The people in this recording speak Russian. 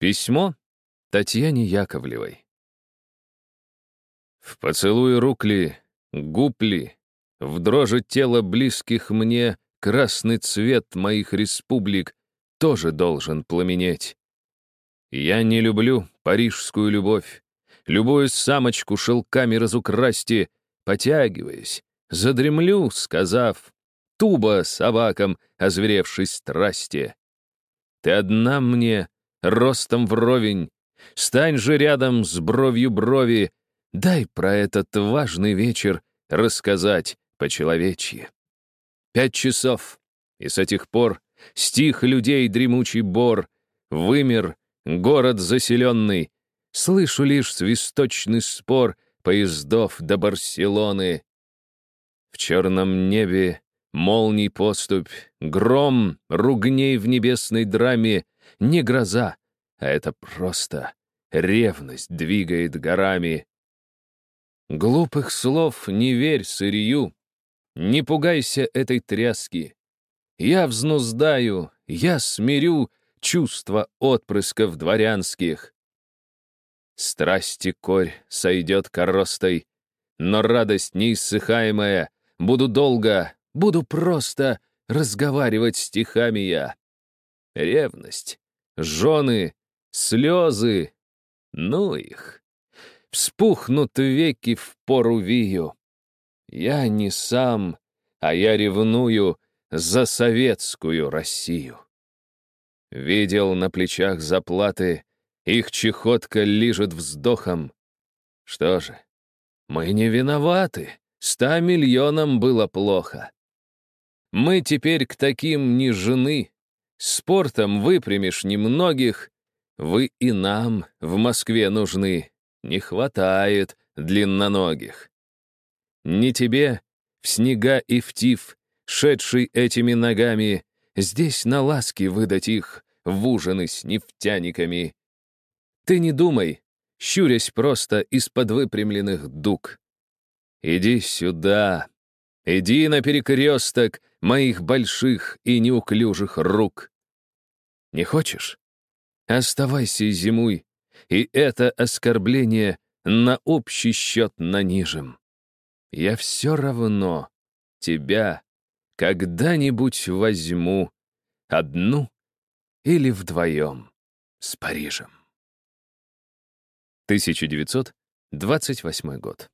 Письмо Татьяне Яковлевой. В поцелуе рук ли, губ ли, в дрожи тела близких мне красный цвет моих республик тоже должен пламенеть. Я не люблю парижскую любовь, любую самочку шелками разукрасти, потягиваясь, задремлю, сказав, туба собакам, озверевшей страсти. Ты одна мне, ростом вровень, стань же рядом с бровью брови, дай про этот важный вечер рассказать по-человечьи. Пять часов, и с этих пор стих людей дремучий бор, вымер город заселенный, слышу лишь свисточный спор поездов до Барселоны. В черном небе молний поступь, гром ругней в небесной драме, не гроза, а это просто ревность двигает горами. Глупых слов не верь сырью, не пугайся этой тряски. Я взнуздаю, я смирю чувства отпрысков дворянских. Страсти корь сойдет коростой, но радость неиссыхаемая, буду долго, буду просто разговаривать стихами я. Ревность, жены, слезы, ну их. Вспухнут веки в пору вию. Я не сам, а я ревную за советскую Россию. Видел на плечах заплаты, их чехотка лижет вздохом. Что же, мы не виноваты, ста миллионам было плохо. Мы теперь к таким не жены, спортом выпрямишь немногих, вы и нам в Москве нужны, не хватает длинноногих. Не тебе в снега и в тиф, шедший этими ногами, Здесь на ласки выдать их в ужины с нефтяниками. Ты не думай, щурясь просто из-под выпрямленных дуг. Иди сюда, иди на перекресток моих больших и неуклюжих рук. Не хочешь? Оставайся и зимуй, и это оскорбление на общий счет нанижем. Я все равно тебя когда-нибудь возьму одну или вдвоем с Парижем. 1928 год.